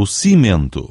o cimento.